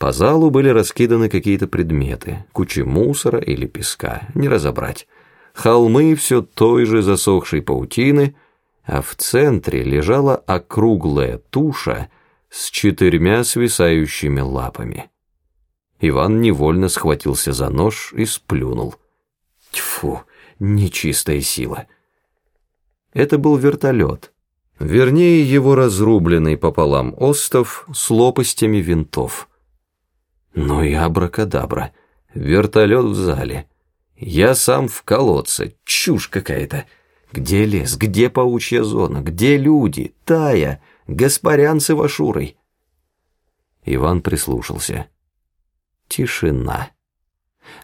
По залу были раскиданы какие-то предметы, кучи мусора или песка, не разобрать. Холмы все той же засохшей паутины, а в центре лежала округлая туша с четырьмя свисающими лапами. Иван невольно схватился за нож и сплюнул. Тьфу, нечистая сила. Это был вертолет. Вернее, его разрубленный пополам остов с лопастями винтов. Ну и абракадабра. Вертолет в зале. Я сам в колодце. Чушь какая-то. Где лес? Где паучья зона? Где люди? Тая? Гаспарян с Ивашурой? Иван прислушался. Тишина.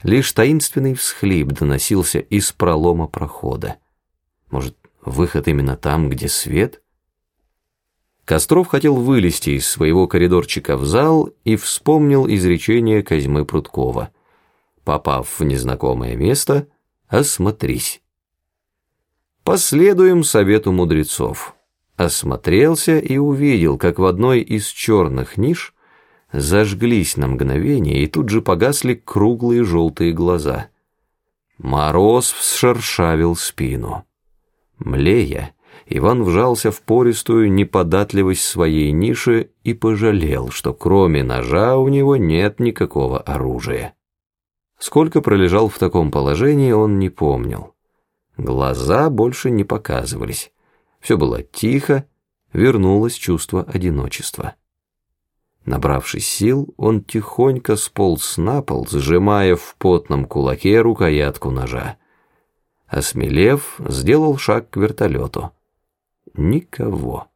Лишь таинственный всхлип доносился из пролома прохода. Может, выход именно там, где свет? Костров хотел вылезти из своего коридорчика в зал и вспомнил изречение Козьмы Прудкова. Попав в незнакомое место, осмотрись. Последуем совету мудрецов. Осмотрелся и увидел, как в одной из черных ниш зажглись на мгновение и тут же погасли круглые желтые глаза. Мороз вшершавил спину. Млея, Иван вжался в пористую неподатливость своей ниши и пожалел, что кроме ножа у него нет никакого оружия. Сколько пролежал в таком положении, он не помнил. Глаза больше не показывались. Все было тихо, вернулось чувство одиночества. Набравшись сил, он тихонько сполз на пол, сжимая в потном кулаке рукоятку ножа. Осмелев, сделал шаг к вертолету. Никого.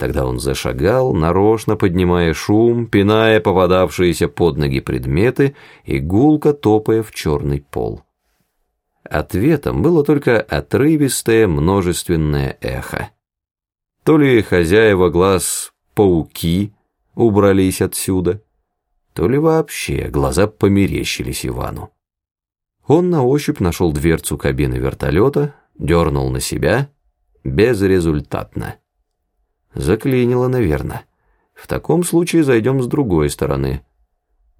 Тогда он зашагал, нарочно поднимая шум, пиная попадавшиеся под ноги предметы и гулко топая в черный пол. Ответом было только отрывистое множественное эхо. То ли хозяева глаз пауки убрались отсюда, то ли вообще глаза померещились Ивану. Он на ощупь нашел дверцу кабины вертолета, дернул на себя — Безрезультатно. Заклинило, наверное. В таком случае зайдем с другой стороны.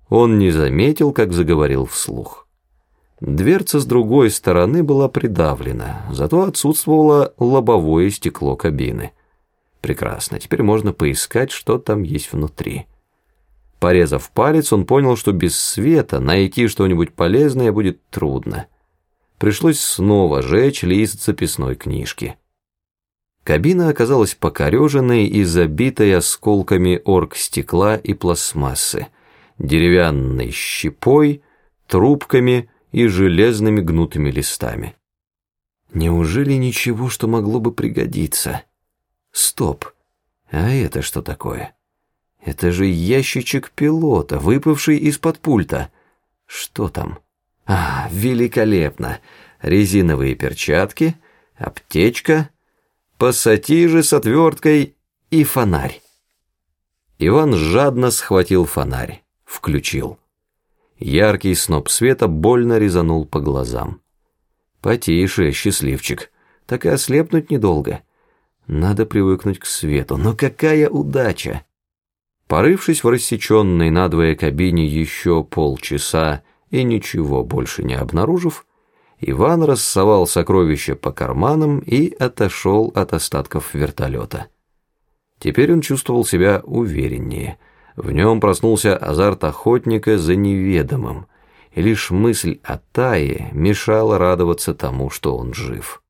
Он не заметил, как заговорил вслух. Дверца с другой стороны была придавлена, зато отсутствовало лобовое стекло кабины. Прекрасно, теперь можно поискать, что там есть внутри. Порезав палец, он понял, что без света найти что-нибудь полезное будет трудно. Пришлось снова жечь лист записной книжки. Кабина оказалась покореженной и забитой осколками оргстекла и пластмассы, деревянной щепой, трубками и железными гнутыми листами. Неужели ничего, что могло бы пригодиться? Стоп! А это что такое? Это же ящичек пилота, выпавший из-под пульта. Что там? А, великолепно! Резиновые перчатки, аптечка — пассатижи с отверткой и фонарь. Иван жадно схватил фонарь, включил. Яркий сноп света больно резанул по глазам. Потише, счастливчик, так и ослепнуть недолго. Надо привыкнуть к свету, но какая удача! Порывшись в рассеченной надвое кабине еще полчаса и ничего больше не обнаружив, Иван рассовал сокровища по карманам и отошел от остатков вертолета. Теперь он чувствовал себя увереннее. В нем проснулся азарт охотника за неведомым, и лишь мысль о Тае мешала радоваться тому, что он жив.